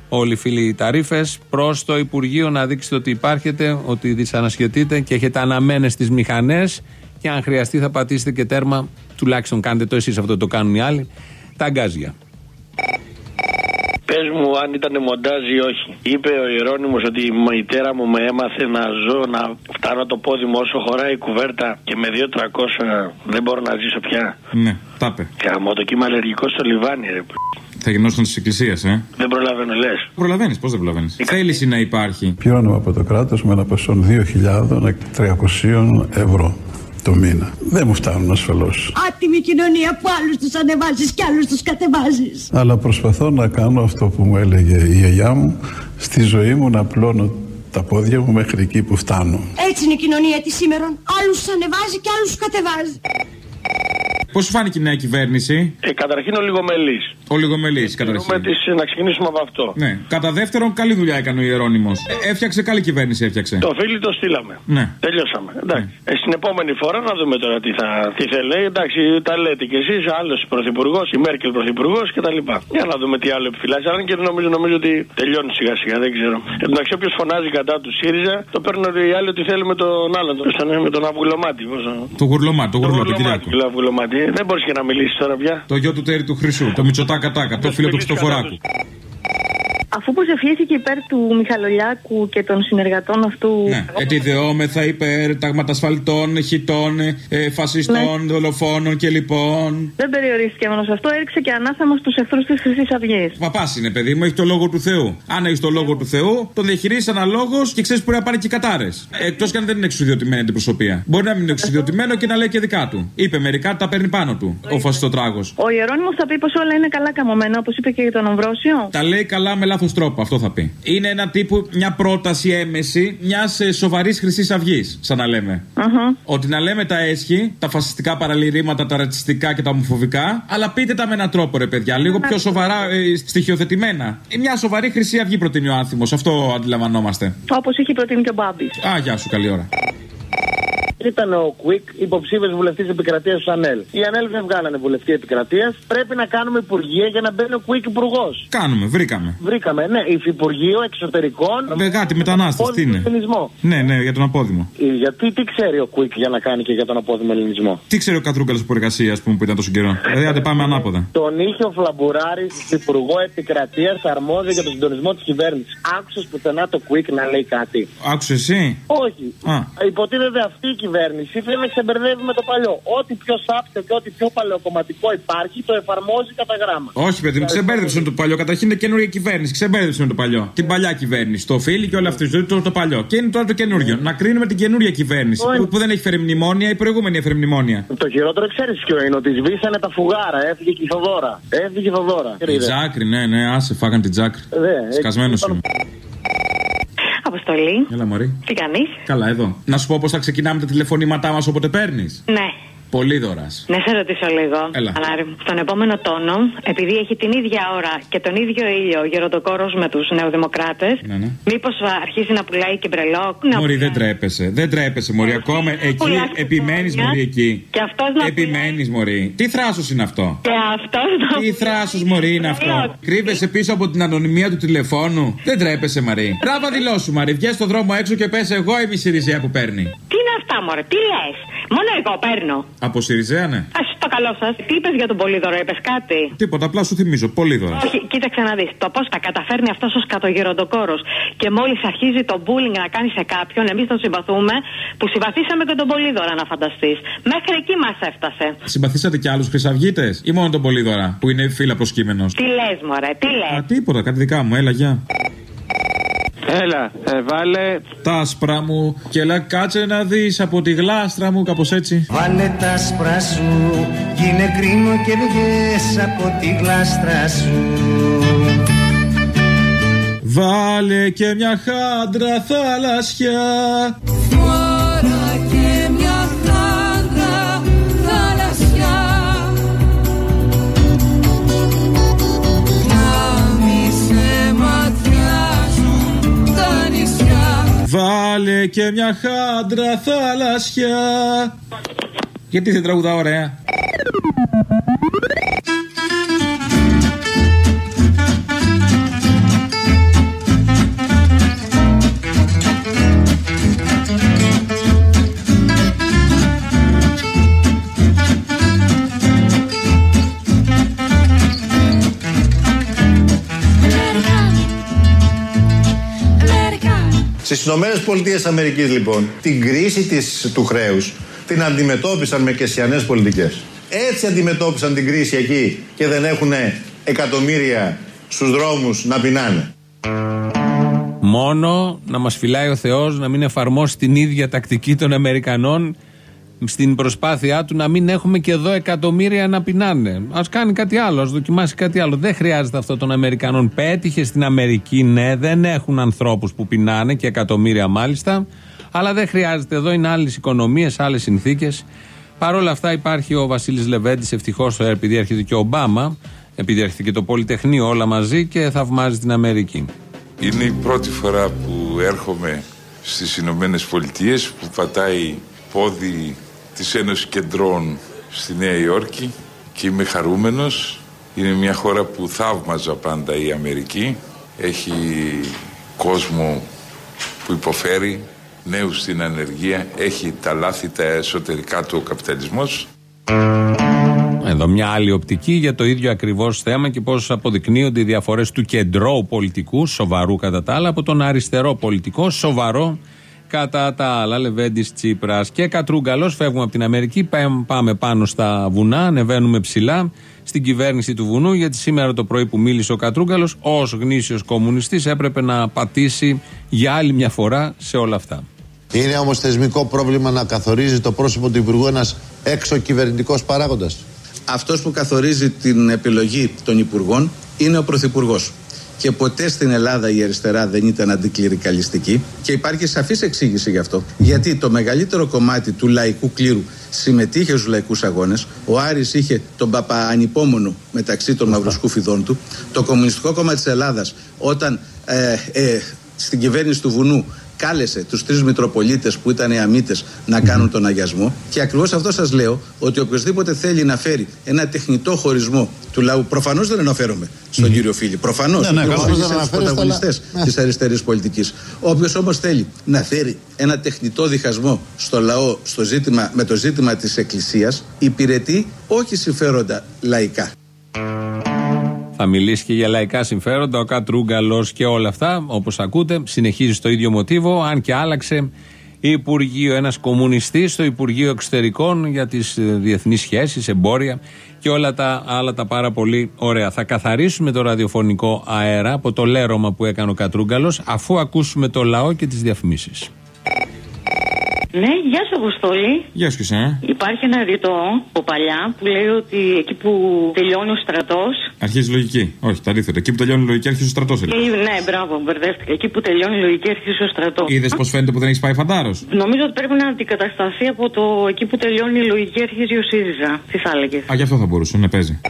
όλοι οι φίλοι ταρίφες προς το Υπουργείο να δείξετε ότι υπάρχετε, ότι δυσανασχετείτε και έχετε αναμένες στι μηχανές. Και αν χρειαστεί, θα πατήσετε και τέρμα, τουλάχιστον κάντε το εσείς αυτό το κάνουν οι άλλοι, τα αγκάζια. Πες μου αν ήταν μοντάζ ή όχι. Είπε ο Ιερόνιμος ότι η μητέρα μου με έμαθε να ζω, να φτάνω το πόδι μου όσο χωράει η κουβέρτα και με 2-300 δεν μπορώ να ζήσω πια. Ναι, τα είπε. Καμώ το κύμα αλλεργικό στο λιβάνι, ρε. Θα γινόταν τη εκκλησία, ε; Δεν προλαβαίνω, λες. Προλαβαίνεις, πώς δεν προλαβαίνεις; Θέληση να υπάρχει; Πληρώνουμε από το κράτος με ένα ποσό 2.300 ευρώ το μήνα. Δεν μου φτάνουν ασφαλώς. Άτιμη κοινωνία που άλλους τους ανεβάζεις και άλλους τους κατεβάζεις. Αλλά προσπαθώ να κάνω αυτό που μου έλεγε η γιαγιά μου στη ζωή μου να πλώνω τα πόδια μου μέχρι εκεί που φτάνω. Έτσι είναι η κοινωνία της σήμερα. Άλλους τους ανεβάζει και άλλους τους κατεβάζει. Πώς σου φάνηκε η νέα κυβέρνηση, Ε, καταρχήν ο λιγομελής. Ο λιγομελής καταρχήν. Να ξεκινήσουμε από αυτό. Ναι. Κατά δεύτερον, καλή δουλειά έκανε ο Ιερόνιμο. έφτιαξε καλή κυβέρνηση, έφτιαξε. Το φίλι το στείλαμε. Ναι. Τελειώσαμε. Εντάξει. Ε, στην επόμενη φορά να δούμε τώρα τι, θα, τι θέλει. Εντάξει, τα λέτε κι εσείς, άλλος πρωθυπουργός, η Μέρκελ πρωθυπουργός κτλ. Για να δούμε τι άλλο επιφυλάσσει. Αν και νομίζω, νομίζω ότι τελειώνει σιγά σιγά, δεν ξέρω. Εν τω μεταξύ, όποιος φωνάζει κατά του ΣΥΡΙΖΑ, το παίρνουν οι άλλοι ότι θέλει με τον άλλον. Το, τον- με τον Αυγουλωμάτι. πώς να- Το γουρλωμά, το γουρλό, τον Κυριάκο. Λέω Αυγουλωμάτι. Δεν μπορείς και να μιλήσεις τώρα πια. Το γιο του Τέρι του Χρυσού, το Μητσοτάκα Τάκα, το φίλο του Χριστοφοράκου. Αφού προσευχήθηκε υπέρ του Μιχαλολιάκου και των συνεργατών αυτού. Ναι. Ετιδεόμεθα υπέρ ταγματασφαλτών, χιτών, ε, φασιστών, δολοφόνων και λοιπόν. Δεν περιορίστηκε μόνος σε αυτό, έριξε και ανάθεμα στου εχθρούς της Χρυσής Αυγής. Παπάς είναι, παιδί μου, έχεις το λόγο του Θεού. Αν έχεις το λόγο του Θεού, τον διαχειρίζεις αναλόγως και ξέρεις που μπορεί να πάνε και οι κατάρες. Εκτός και αν δεν είναι εξουδιωτημένη αντιπροσωπεία. Μπορεί να μην είναι εξουδιωτημένο και να λέει και δικά του. Είπε μερικά, τα παίρνει πάνω του. Ο φασιστοτράγος. Ο Ιερόνιμος θα πει πως όλα είναι καλά καμωμένα, όπως είπε και για τον Ομβρόσιο. Τα λέει καλά με λάθος τρόπο, αυτό θα πει. Είναι ένα τύπου, μια πρόταση έμεση μιας σοβαρής Χρυσής Αυγής, σαν να λέμε. Αχα. Ότι να λέμε τα έσχη, τα φασιστικά παραλυρήματα, τα ρατσιστικά και τα ομοφοβικά, αλλά πείτε τα με έναν τρόπο, ρε παιδιά, λίγο πιο σοβαρά, ε, στοιχειοθετημένα. Ε, Μια σοβαρή Χρυσή Αυγή προτείνει ο άνθρωπο, αυτό αντιλαμβανόμαστε. Όπως είχε προτείνει και ο Μπάμπης. Α, γεια σου, καλή ώρα. Ήταν ο Κουίκ υποψήφιος βουλευτής επικρατείας του ΑΝΕΛ. Οι ΑΝΕΛ δεν βγάλανε βουλευτή επικρατείας. Πρέπει να κάνουμε υπουργεία για να μπαίνει ο Κουίκ υπουργός. Κάνουμε, βρήκαμε. Βρήκαμε, ναι, υφυπουργείο εξωτερικών. Βεγάτη, μετανάστες, τι είναι; Ελληνισμό. Ναι, ναι, για τον απόδημο. Ε, Γιατί τι ξέρει ο Κουίκ για να κάνει και για τον απόδημο ελληνισμό; Τι ξέρει ο Κατρούγκαλος που εργασία, ας πούμε, που ήταν τόσο καιρό; Δηλαδή, άντε πάμε ανάποδα. Τον είχε ο Φλαμπουράρη υπουργό επικρατείας αρμόδιο για τον συντονισμό της κυβέρνησης. Άκουσες πουθενά το Κουίκ να λέει κάτι; Άκουσες εσύ; Όχι. Α. Υποτίθεται αυτή η κυβέρνηση θέλει να ξεμπερδεύει με το παλιό. Ό,τι πιο σάπιο και ό,τι πιο παλαιοκομματικό υπάρχει το εφαρμόζει κατά γράμμα. Όχι, παιδί μου, ξεμπέρδεψε με το παλιό. Καταρχήν είναι καινούργια κυβέρνηση. Ξεμπέρδεψε με το παλιό. Την παλιά κυβέρνηση. Το φίλι και όλα αυτή. Το, το, το παλιό. Και είναι τώρα το καινούριο. Να κρίνουμε την καινούργια κυβέρνηση. Που, που δεν έχει φέρει μνημόνια, η προηγούμενη έφερε μνημόνια. Το χειρότερο ξέρεις ποιο είναι, ότι σβήσανε τα φουγάρα, έφυγε και η Θοδόρα. Έφυγε η Θοδόρα. Η Τζάκρη, ναι, ναι, άσε, φάγαν την Τζάκρη. Ναι, Σκασμένος είμαι. Αποστολή. Έλα, Μωρή. Τι κάνεις; Καλά, εδώ. Να σου πω πώς θα ξεκινάμε τα τηλεφωνήματά μας όποτε παίρνεις. Ναι. Πολύ δωρά. Να σε ρωτήσω λίγο. Έλα. Ανάρη μου. Στον επόμενο τόνο, επειδή έχει την ίδια ώρα και τον ίδιο ήλιο ο γεροντοκόρος με τους νεοδημοκράτες, Ναι, ναι. μήπως αρχίσει να πουλάει και μπρελό. Να... Μωρή, δεν τρέπεσαι. Δεν τρέπεσαι, Μωρή. Ακόμα εκεί Πουλάς επιμένεις, κουπόνια. Μωρή, εκεί. Και αυτός να Επιμένεις, Μωρή. Τι θράσος είναι αυτό; Και αυτός να Τι θράσος, Μωρή, είναι αυτό; Κρύβεσαι πίσω από την ανωνυμία του τηλεφώνου; Δεν τρέπεσαι, Μαρή. Ράβα δηλώσου, Μαρή. Βγες στον δρόμο έξω και πες εγώ είμαι η Σιριζέα που παίρνει. Τι είναι αυτά, Μωρέ, τι λες; Μόνο εγώ παίρνω. Από Σιριζέα, ναι. Α το καλό σας. Τι είπες για τον Πολύδωρο, είπες κάτι; Τίποτα, απλά σου θυμίζω. Πολύ δωρά. Όχι, κοίταξε να δεις. Το πώς τα καταφέρνει αυτός ο σκατογεροντοκόρος και μόλις αρχίζει το bullying να κάνει σε κάποιον, εμείς τον συμπαθούμε, που συμπαθήσαμε και τον Πολύδωρα να φανταστείς. Μέχρι εκεί μας έφτασε. Συμπαθήσατε κι άλλους χρυσαυγίτες ή μόνο τον Πολύδωρα που είναι φύλλα προσκύμενο. Τι λες, Μωρέ, τι λες; Α, τίποτα, κάτι δικά μου, έλα, γεια. Έλα, ε, βάλε. Τα άσπρα μου και έλα κάτσε να δεις από τη γλάστρα μου, κάπως έτσι. Βάλε τα άσπρα σου, γίνε κρίνο και βγες από τη γλάστρα σου. Βάλε και μια χάντρα θαλασσιά. Βάλε και μια χάντρα θαλασσιά. Γιατί δεν τραγουδά ωραία. Στις Ηνωμένες Πολιτείες Αμερικής λοιπόν την κρίση της, του χρέους την αντιμετώπισαν με κεσιανές πολιτικές. Έτσι αντιμετώπισαν την κρίση εκεί και δεν έχουν εκατομμύρια στους δρόμους να πεινάνε. Μόνο να μας φυλάει ο Θεός να μην εφαρμόσει την ίδια τακτική των Αμερικανών στην προσπάθειά του να μην έχουμε και εδώ εκατομμύρια να πεινάνε. Α κάνει κάτι άλλο, ας δοκιμάσει κάτι άλλο. Δεν χρειάζεται αυτό των Αμερικανών. Πέτυχε στην Αμερική, ναι, δεν έχουν ανθρώπους που πεινάνε και εκατομμύρια μάλιστα. Αλλά δεν χρειάζεται. Εδώ είναι άλλες οικονομίες, άλλες συνθήκες. Παρ' όλα αυτά υπάρχει ο Βασίλης Λεβέντης, ευτυχώς επειδή έρχεται και ο Ομπάμα, επειδή έρχεται και το Πολυτεχνείο όλα μαζί και θαυμάζει την Αμερική. Είναι η πρώτη φορά που έρχομαι στις Ηνωμένες Πολιτείες που πατάει πόδι της Ένωσης Κεντρών στη Νέα Υόρκη και είμαι χαρούμενος. Είναι μια χώρα που θαύμαζα πάντα η Αμερική. Έχει κόσμο που υποφέρει, νέους στην ανεργία, έχει τα λάθη τα εσωτερικά του ο καπιταλισμός. Εδώ μια άλλη οπτική για το ίδιο ακριβώς θέμα και πώς αποδεικνύονται οι διαφορές του κεντρώου πολιτικού, σοβαρού κατά τα άλλα, από τον αριστερό πολιτικό, σοβαρό κατά τα άλλα. Λεβέντης Τσίπρας και Κατρούγκαλος. Φεύγουμε από την Αμερική, πάμε πάνω στα βουνά, ανεβαίνουμε ψηλά στην κυβέρνηση του βουνού, γιατί σήμερα το πρωί που μίλησε ο Κατρούγκαλος, ως γνήσιος κομμουνιστής, έπρεπε να πατήσει για άλλη μια φορά σε όλα αυτά. Είναι όμως θεσμικό πρόβλημα να καθορίζει το πρόσωπο του Υπουργού ένας έξω κυβερνητικός παράγοντας; Αυτός που καθορίζει την επιλογή των υπουργών είναι ο Πρωθυπουργός. Και ποτέ στην Ελλάδα η αριστερά δεν ήταν αντικληρικαλιστική και υπάρχει σαφής εξήγηση γι' αυτό. Γιατί το μεγαλύτερο κομμάτι του λαϊκού κλήρου συμμετείχε στους λαϊκούς αγώνες. Ο Άρης είχε τον Παπα ανυπόμονο μεταξύ των μαυροσκούφιδών του. Το Κομμουνιστικό Κόμμα της Ελλάδας όταν ε, ε, στην κυβέρνηση του Βουνού κάλεσε τους τρεις Μητροπολίτες που ήταν οι αμύτες να κάνουν τον αγιασμό και ακριβώς αυτό σας λέω ότι οποιοδήποτε θέλει να φέρει ένα τεχνητό χωρισμό του λαού προφανώς δεν αναφέρομαι στον κύριο Φίλη προφανώς. Ναι, ναι, ο καλώς. κύριος δεν Φίλης είναι στους αναφέρεστε, πρωταγωνιστές αλλά- της αριστερής πολιτικής. Όποιος όμως θέλει να φέρει ένα τεχνητό διχασμό στο λαό στο ζήτημα, με το ζήτημα της εκκλησίας υπηρετεί όχι συμφέροντα λαϊκά Θα μιλήσει και για λαϊκά συμφέροντα, ο Κατρούγκαλο και όλα αυτά. Όπως ακούτε, συνεχίζει στο ίδιο μοτίβο, αν και άλλαξε Υπουργείο. Ένας κομμουνιστής στο Υπουργείο Εξωτερικών για τις διεθνείς σχέσεις, εμπόρια και όλα τα άλλα τα πάρα πολύ ωραία. Θα καθαρίσουμε το ραδιοφωνικό αέρα από το λέρωμα που έκανε ο Κατρούγκαλο, αφού ακούσουμε το λαό και τις διαφημίσεις. Ναι, γεια σου Αποστόλη. Γεια σου, εσένα. Υπάρχει ένα ρητό από παλιά που λέει ότι εκεί που τελειώνει ο στρατό. Αρχίζει η λογική. Όχι, τα αντίθετα. Εκεί που τελειώνει η λογική, αρχίζει ο στρατός. Ναι, μπράβο, μπερδεύτηκα. Εκεί που τελειώνει η λογική αρχίζει ο στρατός. Είδες πώς φαίνεται που δεν έχεις πάει φαντάρος; Νομίζω ότι πρέπει να αντικατασταθεί από το εκεί που τελειώνει η λογική αρχίζει ο ΣΥΡΙΖΑ. Τι θα έλεγες; Α, γι' αυτό θα μπορούσε να παίζει.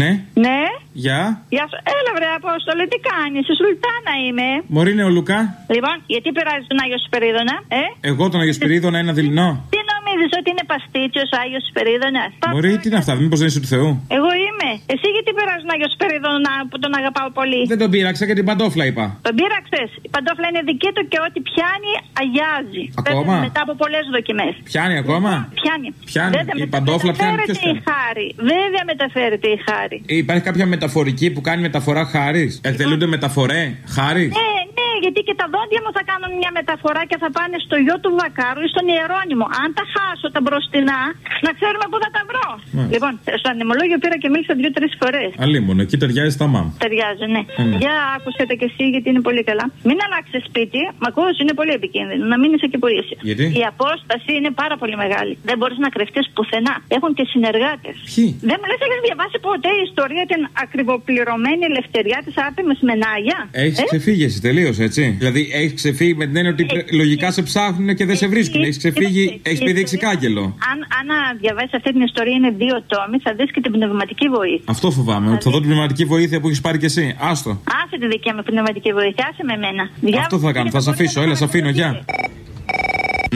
Ναι, Ναι. γεια. Γεια σου. Έλα, βρε Απόστολε, τι κάνεις. Η Σουλτάνα είμαι. Μωρή είναι ο Λουκά. Λοιπόν, γιατί περάζεις τον Άγιο Σπυρίδωνα, ε; Εγώ τον Αγιο Σπυρίδωνα ένα δειλινό. Τι νομίζει ότι είναι παστίτσιος ο Άγιος Σπυρίδωνας; Μωρή, τι είναι αυτά, μήπω δεν είσαι του Θεού; Εγώ είμαι. Εσύ γιατί περάζει τον Άγιο Σπυρίδωνα που τον αγαπάω πολύ; Δεν τον πείραξα και την παντόφλα είπα. Τον πείραξες; Η παντόφλα είναι δική του και ό,τι πιάνει αγιάζει. Ακόμα; Πέφτει Μετά από πολλές δοκιμές. Πιάνει ακόμα; Πιάνει. Πιάνει. Δεν Η παντόφλα πιάνει. Ποιος διαμεταφέρεται η χάρη. Δεν διαμεταφέρεται η χάρη. Υπάρχει κάποια μεταφορική που κάνει μεταφορά χάρης; Εκτελούνται μεταφορέ χάρης; Ναι, ναι, γιατί και τα δόντια μου θα κάνουν μια μεταφορά και θα πάνε στο γιο του Βακάρου ή στον Ιερώνυμο. Αν τα χάσω τα μπροστινά, να ξέρουμε πού θα τα βρω. Μάλιστα. Λοιπόν, στο ανεμολόγιο πήρα και μίλησα δύο-τρεις φορές. Αλίμονο, εκεί ταιριάζει τα μάμ. Ταιριάζει, ναι. Ε, ναι. Για άκουσε τα και εσύ γιατί είναι πολύ καλά. Μην αλλάξεις σπίτι, μ' ακούς, είναι πολύ επικίνδυνο. Να μείνεις εκεί που είσαι. Γιατί; Η απόσταση είναι πάρα πολύ μεγάλη. Δεν μπορείς να κρυφτείς πουθενά. Έχουν και συνεργάτες. Ποιοι; Δεν μου λες, έχεις διαβάσει ποτέ η ιστορία την ακριβοπληρωμένη ελευθεριά της Άτεμης Μενάγια. Έχεις Ε; ξεφύγει εσύ τελείως, έτσι. Δηλαδή έχεις ξεφύγει με την έννοια ότι πρέ- λογικά σε ψάχνουν και δεν σε βρίσκουν. Έχεις ξεφύγει, έχεις πηδήξει κάγκελο. Αν, αν διαβάσεις αυτή την ιστορία, είναι δύο τόμοι, θα δεις και την πνευματική βοήθεια. Αυτό φοβάμαι, ότι θα δω την πνευματική βοήθεια που έχεις πάρει κι εσύ. Άστο. Άσε τη δικιά μου πνευματική βοήθεια, άσε με εμένα. Αυτό θα κάνω, θα σε αφήσω. Έλα, σε αφήνω, γεια.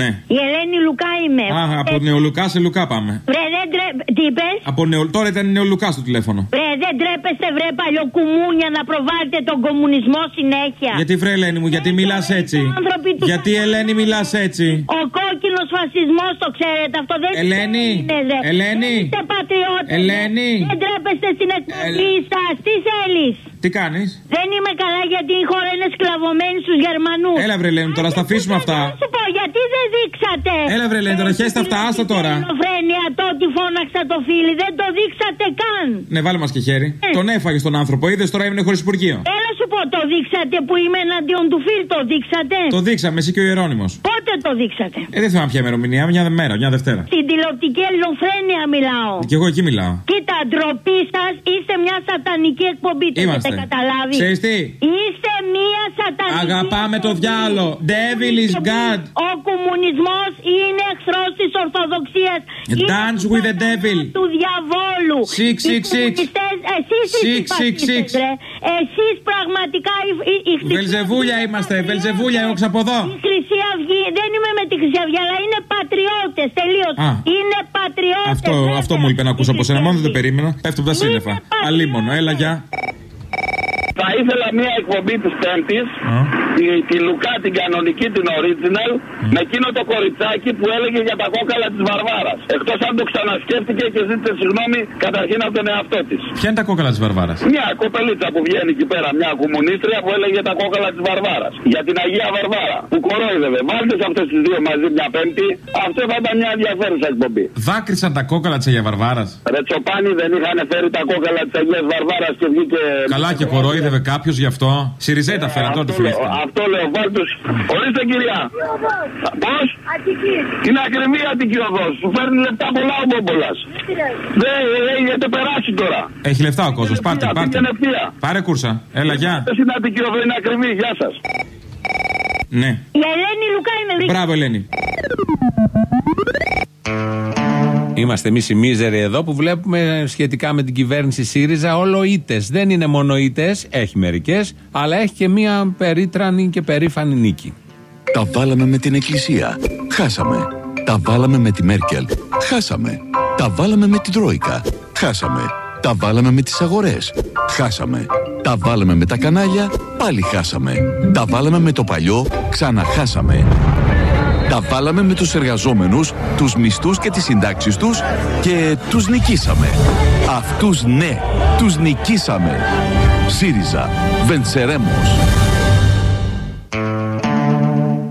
Ναι. Η Ελένη Λουκά είμαι. Α, από Νεολουκά σε Λουκά πάμε. Βρε, δεν τρέπε. Τι είπες; Από νεο... Τώρα ήταν Νεολουκά στο τηλέφωνο. Βρε, δεν τρέπεστε, βρε παλιοκουμούνια να προβάλλετε τον κομμουνισμό συνέχεια. Γιατί βρε Ελένη μου, γιατί μιλάς έτσι; άνθρωποι του Γιατί Ελένη μιλάς έτσι; Ο κόκκινος φασισμός, το ξέρετε αυτό. Δεν Ελένη, είναι, ρε. Ελένη. Δεν είστε πατριώτες. Ελένη. Δεν τρέπεστε στην εκπομπή σας. Τι θέλεις; Τι κάνεις; Δεν είμαι καλά γιατί η χώρα είναι σκλαβωμένη στους Γερμανούς. Έλα βρε Ελένη, τώρα στα αφήσουμε αυτά. Δείξατε. Έλα βρε Ελένη, τώρα χέστα αυτά, άστο τώρα. Ελληνοφρένεια τότε φώναξα το φίλι, δεν το δείξατε καν. Ναι, βάλε μας και χέρι. Τον έφαγε τον άνθρωπο, είδες τώρα έμεινε χωρίς υπουργείο. Έλα σου πω, το δείξατε που είμαι εναντίον του φίλ, το δείξατε. Το δείξαμε, εσύ και ο Ιερόνιμος. Πότε το δείξατε; Ε, δεν θυμάμαι ποια ημερομηνία, μια μέρα, μια Δευτέρα. Στην τηλεοπτική ελληνοφρένεια μιλάω. Και εγώ εκεί μιλάω. Κοίτα, ντροπή σας, είστε μια σατανική εκπομπή. Το Είμαστε. έχετε καταλάβει. Ξέρεις τι; Είστε μια σατανική. Αγαπάμε το διάλο. Devil is God. Ο κομμουνισμός είναι εχθρός της Ορθοδοξίας. Dance with the devil. Του διαβόλου. Six, six, six. Εσείς Six, six, six. Εσείς πραγματικά η, η, η Χρυσή Βελζεβούλια είμαστε, Βελζεβούλια, εγώ ξαποδώ. η Χρυσή Αυγή δεν είμαι με τη Χρυσή Αυγή, αλλά είναι πατριώτες. Τελείως. Α. Είναι πατριώτες. Αυτό, αυτό μου είπε να ακούσω από σένα, μόνο δεν το περίμενα. Πέφτω από τα σύννεφα. Αλίμονο, έλα, γεια. Θα ήθελα μια εκπομπή της Πέμπτης, τη, τη Λουκά, την κανονική, την original, με εκείνο το κοριτσάκι που έλεγε για τα κόκαλα της Βαρβάρας. Εκτός αν το ξανασκέφτηκε και ζήτησε συγγνώμη καταρχήν από τον εαυτό της. Ποια είναι τα κόκαλα της Βαρβάρας; Μια κοπελίτσα που βγαίνει εκεί πέρα, μια κομμουνίστρια που έλεγε τα κόκαλα της Βαρβάρας. Για την Αγία Βαρβάρα. Που κορόιδευε. Βάλτε σε αυτές τις δύο μαζί μια Πέμπτη. Αυτό θα ήταν μια ενδιαφέρουσα εκπομπή. Δάκρυσαν τα κόκαλα της Αγίας Βαρβάρας; Ρε Τσοπάνη δεν είχαν φέρει τα κόκαλα της Αγίας Βαρβάρας και βγήκε. Καλά και κορόιδευε κάποιος γι' αυτό; Σιριζέτα φέραν τότε Αυτό λέω, θυμήθηκα. αυτό λέω, βάλτε. Ορίστε κυρία. Πώς; Είναι ακριβή η Αττική οδός. Σου φέρνει λεπτά πολλά ο Μπόμπολας. Δεν έχετε περάσει τώρα. Έχει λεφτά ο κόσμος. Πάρτε, πάρτε. Πήγαινε ευθεία. Πάρε κούρσα. Έλα, γεια. Στην Αττική οδό είναι ακριβή. Γεια σας. Ναι. Η Ελένη Λουκά είναι Μπράβο, Ελένη. Είμαστε εμείς οι μίζεροι εδώ που βλέπουμε σχετικά με την κυβέρνηση ΣΥΡΙΖΑ όλο ήττε. Δεν είναι μόνο ήττε, έχει μερικές, αλλά έχει και μία περίτρανη και περήφανη νίκη. Τα βάλαμε με την Εκκλησία. Χάσαμε. Τα βάλαμε με τη Μέρκελ. Χάσαμε. Τα βάλαμε με την Τρόικα. Χάσαμε. Τα βάλαμε με τις αγορές. Χάσαμε. Τα βάλαμε με τα κανάλια. Πάλι χάσαμε. Τα βάλαμε με το παλιό. Ξαναχάσαμε. Τα βάλαμε με τους εργαζόμενους, τους μισθούς και τις συντάξεις τους και τους νικήσαμε. Αυτούς ναι, τους νικήσαμε. ΣΥΡΙΖΑ. Βεντσερέμος.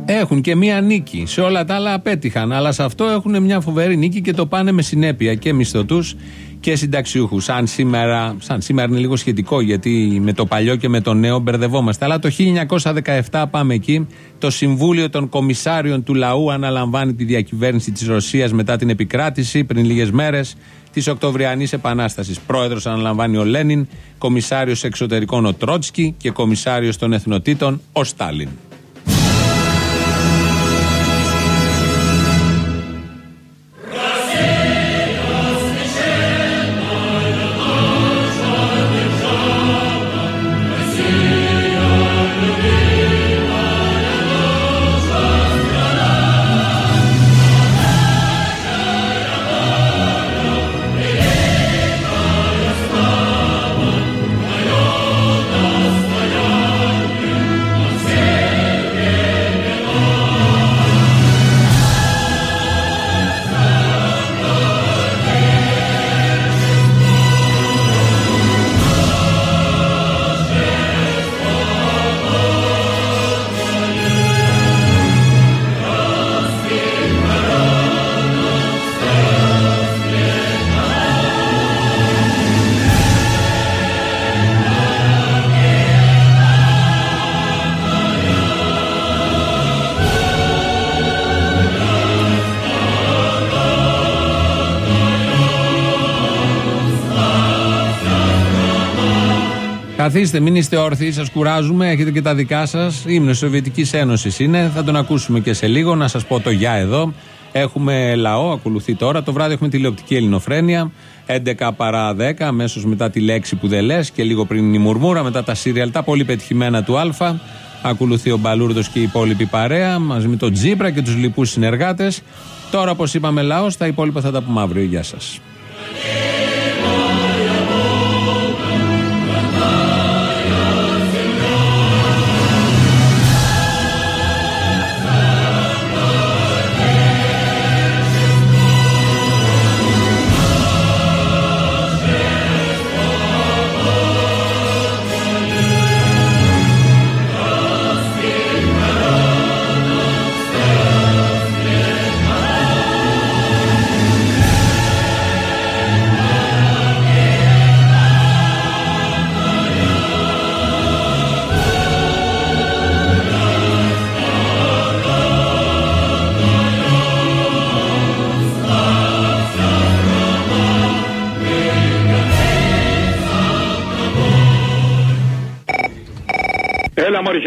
Έχουν και μία νίκη. Σε όλα τα άλλα απέτυχαν. Αλλά σε αυτό έχουν μια φοβερή νίκη και το πάνε με συνέπεια και μισθωτούς και συνταξιούχους. Σαν σήμερα, σαν σήμερα είναι λίγο σχετικό γιατί με το παλιό και με το νέο μπερδευόμαστε. Αλλά το 1917 πάμε εκεί. Το Συμβούλιο των Κομισάριων του Λαού αναλαμβάνει τη διακυβέρνηση της Ρωσίας μετά την επικράτηση πριν λίγες μέρες της Οκτωβριανής Επανάστασης. Πρόεδρος αναλαμβάνει ο Λένιν, κομισάριος εξωτερικών ο Τρότσκι και κομισάριος των εθνοτήτων ο Στάλιν. Καθίστε, μην είστε όρθιοι, σας κουράζουμε. Έχετε και τα δικά σας. Ήμουν Σοβιετικής Ένωσης είναι. Θα τον ακούσουμε και σε λίγο. Να σας πω το γεια εδώ. Έχουμε λαό, ακολουθεί τώρα. Το βράδυ έχουμε τηλεοπτική ελληνοφρένεια. 11 παρά 10, αμέσως μετά τη λέξη που δεν λες και λίγο πριν η μουρμούρα. Μετά τα σύριαλ, τα πολύ πετυχημένα του Α. Ακολουθεί ο Μπαλούρδος και η υπόλοιπη παρέα μαζί με τον Τζίπρα και τους λοιπούς συνεργάτες. Τώρα, όπως είπαμε, λαός, τα υπόλοιπα θα τα πούμε αύριο. Γεια σας.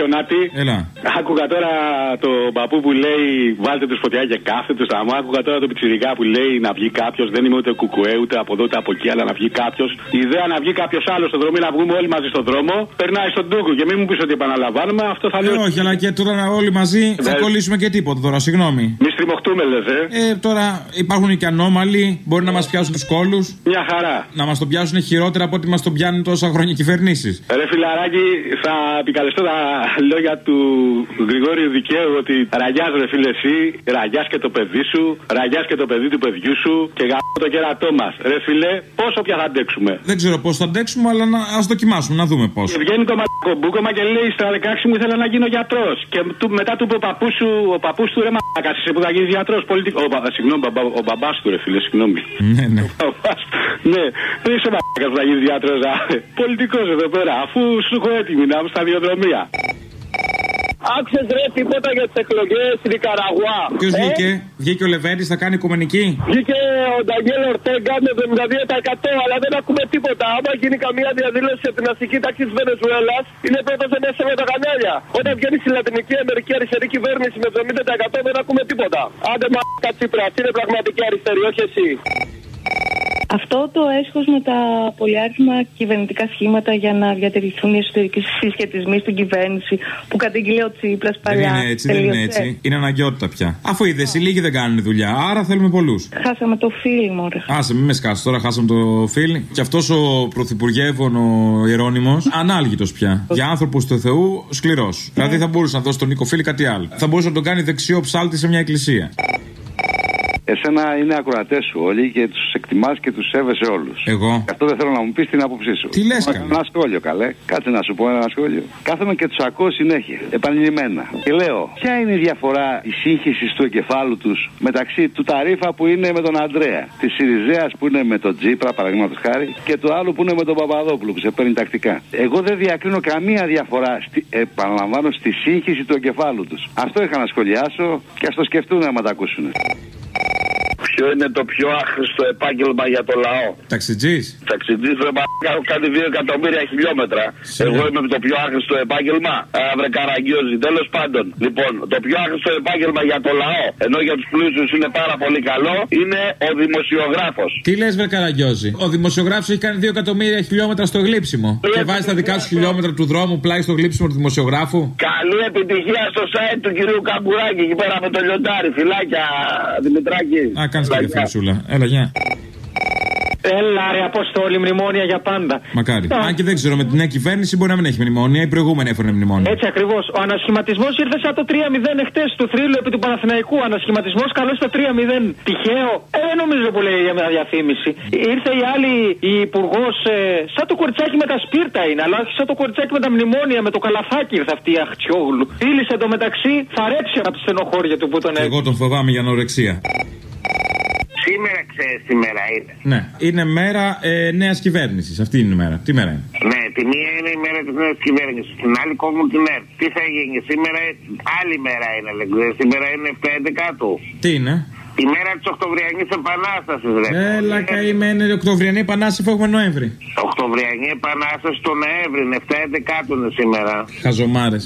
Χιονάτη. Έλα. Άκουγα τώρα το παππού που λέει βάλτε τους φωτιά και κάφτε τους άμα. Άκουγα τώρα το πιτσιρικά που λέει να βγει κάποιος. Δεν είμαι ούτε κουκουέ ούτε από εδώ ούτε από εκεί, αλλά να βγει κάποιος. Η ιδέα να βγει κάποιος άλλος στον δρόμο ή να βγούμε όλοι μαζί στον δρόμο περνάει στον τούκο. Και μην μου πεις ότι επαναλαμβάνουμε, αυτό θα Ε, λέω. όχι, αλλά και τώρα όλοι μαζί θα Ναι. κολλήσουμε και τίποτα τώρα, συγγνώμη. Μη στριμωχτούμε, λες, ε. Ε, τώρα υπάρχουν και ανώμαλοι, μπορεί να μας πιάσουν τους κόλου. Μια χαρά. Να μας τον πιάσουν χειρότερα από ό,τι μας τον πιάνουν τόσα χρόνια κυβερνήσεις. Ρε φιλαράκι, θα επικαλεστώ τα λόγια του Γρηγόριου Δικαίου ότι ραγιάς ρε φίλε εσύ, ραγιάς και το παιδί σου, ραγιάς και το παιδί του παιδιού σου και γαμώ το κερατό μας. Ρε φίλε, πόσο πια θα αντέξουμε. Δεν ξέρω πώς θα αντέξουμε, αλλά να ας δοκιμάσουμε, να δούμε πώς. Και βγαίνει το μακομπούκομα και λέει στα 16 μου ήθελα να γίνω γιατρός. Και του- μετά του είπε ο παππούς σου, ο παππούς του ρε μαλάκα, εσύ που θα γίνεις γιατρός. Πολιτικό. Ο, πα- συγγνώμη, μπαμπά, ο μπαμπά του ρε φίλε, συγγνώμη. Ναι, ναι. Μπαμπάς, ναι, δεν είσαι μαλάκα που θα γίνεις γιατρός. Πολιτικός εδώ πέρα, αφού σου έχω έτοιμη να είμαι στα διοδρομία. Άκουσες ρε τίποτα για τις εκλογές στην Νικαραγουά. Ποιος Ε, βγήκε, βγήκε ο Λεβέντης, θα κάνει οικουμενική; Βγήκε ο Ντανιέλ Ορτέγκα με 72% αλλά δεν ακούμε τίποτα. Άμα γίνει καμία διαδήλωση από την αστική τάξη της Βενεζουέλας, είναι πρώτος μέσα με τα κανάλια. Όταν βγαίνει στη Λατινική Αμερική αριστερή κυβέρνηση με 70% δεν ακούμε τίποτα. Άντε μα Τσίπρας, αυτή είναι πραγματική αριστερή, όχι εσύ. Αυτό το έσχος με τα πολυάριθμα κυβερνητικά σχήματα για να διατηρηθούν οι εσωτερικοί συσχετισμοί στην κυβέρνηση που κατήγγειλε ο Τσίπρας Δεν παλιά. είναι έτσι, δεν είναι τελείωσε. έτσι. Είναι αναγκαιότητα πια. Αφού είδες, οι λίγοι δεν κάνουν δουλειά, άρα θέλουμε πολλούς. Χάσαμε το φίλι μου, ρε. Άσε, μην με σκάσεις τώρα, χάσαμε το φίλ. Και αυτός ο πρωθυπουργεύων, ο Ιερόνιμος, ανάλγητος πια. Για άνθρωπου του Θεού, σκληρός. Δηλαδή θα μπορούσε να δώσει τον Νίκο Φίλη κάτι άλλο. Θα μπορούσε να τον κάνει δεξιό ψάλτη σε μια εκκλησία. Εσένα είναι ακροατές σου όλοι και τους εκτιμάς και τους σέβεσαι όλους. Εγώ. Αυτό δεν θέλω να μου πεις την άποψή σου. Τι λες, Μα, καλέ; Ένα σχόλιο, καλέ. Κάτσε να σου πω ένα σχόλιο. Κάθομαι και τους ακούω συνέχεια, επανειλημμένα. Και λέω, ποια είναι η διαφορά τη σύγχυση του εγκεφάλου τους μεταξύ του Ταρίφα που είναι με τον Αντρέα, της Σιριζέας που είναι με τον Τζίπρα, παραδείγματος χάρη, και του άλλου που είναι με τον Παπαδόπουλο που σε παίρνει τακτικά. Εγώ δεν διακρίνω καμία διαφορά, στη, επαναλαμβάνω, στη σύγχυση του εγκεφάλου τους. Αυτό είχα να σχολιάσω και ας το σκεφτούν άμα τα ακούσουν. Ποιο είναι το πιο άχρηστο επάγγελμα για το λαό. Ταξιτζής; Ταξιτζής ρε μαλάκα, έχω κάνει 2 εκατομμύρια χιλιόμετρα. Εγώ είμαι το πιο άχρηστο επάγγελμα. Αύρε καραγκιόζη. Τέλος πάντων, λοιπόν, το πιο άχρηστο επάγγελμα για το λαό, ενώ για τους πλούσιους είναι πάρα πολύ καλό, είναι ο δημοσιογράφος. Τι λες, Βρε Καραγκιόζη; Ο δημοσιογράφος έχει κάνει 2 εκατομμύρια χιλιόμετρα στο γλύψιμο. Και βάζει τα δικά σου χιλιόμετρα του δρόμου πλάι στο γλύψιμο του δημοσιογράφου. Καλή επιτυχία στο site του κυρίου Καμπουράκη εκεί πέρα με το λιοντάρι. Φιλάκια, Δημητράκη. Α, κάνει και διαφημισούλα. Έλα, γεια. Έλα ρε Αποστόλη, μνημόνια για πάντα. Μακάρι. Α. Αν και δεν ξέρω, με την νέα κυβέρνηση μπορεί να μην έχει μνημόνια. Η προηγούμενη έφερε μνημόνια. Έτσι ακριβώς. Ο ανασχηματισμός ήρθε σαν το 3-0 εχθές του θρύλου επί του Παναθηναϊκού. Ανασχηματισμός καλό στο 3-0. Τυχαίο. Ε, δεν νομίζω που λέει για μια διαφήμιση. Ήρθε η άλλη, η υπουργός, ε, σαν το κοριτσάκι με τα σπίρτα είναι, αλλά όχι σαν το κοριτσάκι με τα μνημόνια, με το καλαθάκι ήρθε αυτή η Αχτσιόγλου. Φίλησε το μεταξύ, θα ρέψει από τη στενοχώρια του που τον Εγώ τον φοβάμαι για ανορεξία. Σήμερα ξέρεις τι μέρα είναι; Ναι. Είναι μέρα ε, νέας κυβέρνησης. Αυτή είναι η μέρα. Τι μέρα είναι; Ναι, τη μία είναι η μέρα της νέας κυβέρνησης. Την άλλη κόβουν την ΕΡΤ. Τι θα γίνει σήμερα, άλλη μέρα είναι, λέγεται. Σήμερα είναι 7-11 του. Τι είναι; Η μέρα της Οκτωβριανής Επανάστασης, ρε. Έλα, καημένη Οκτωβριανή Επανάσταση που έχουμε Νοέμβρη. Οκτωβριανή Επανάσταση το Νοέμβρη είναι 7-11 του είναι σήμερα. Χαζομάρες.